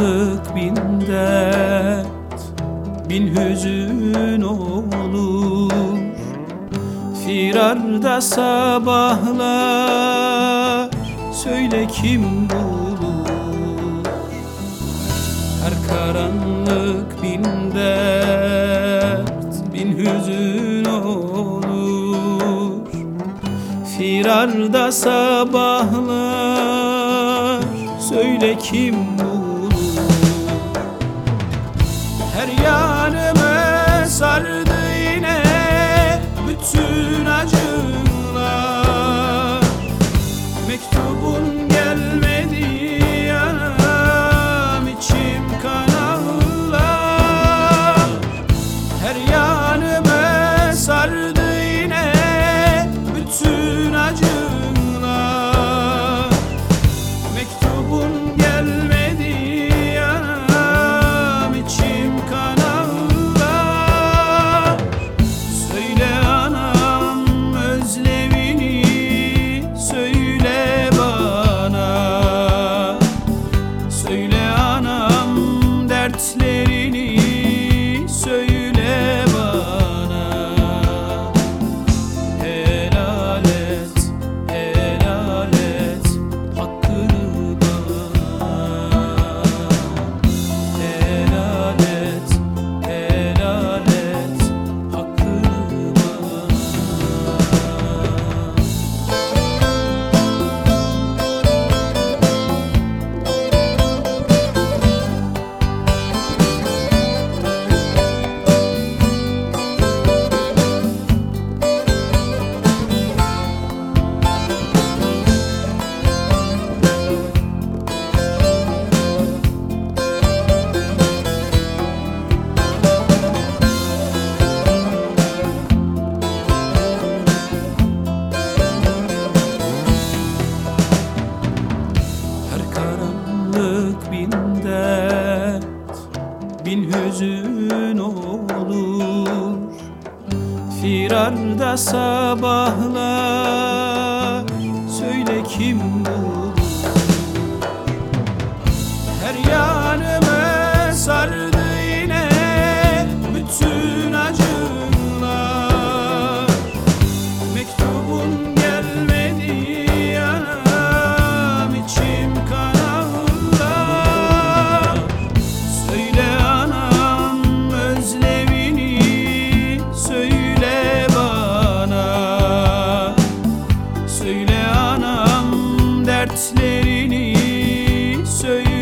ayrılık bin dert Bin hüzün olur. Firarda sabahlar Söyle kim bulur? Her karanlık bin dert Bin hüzün olur. Firarda sabahlar Söyle kim bulur? Her yanıma sardı yine bütün acılar. Mektubun gelmedi yanım içim kan ağlar. Her yanıma sardı yine bütün acılar. Mektubun Bin hüzün olur. Firarda sabahlar Söyle kim bulur? Her yanıma sardı söyle anam dertlerini söyle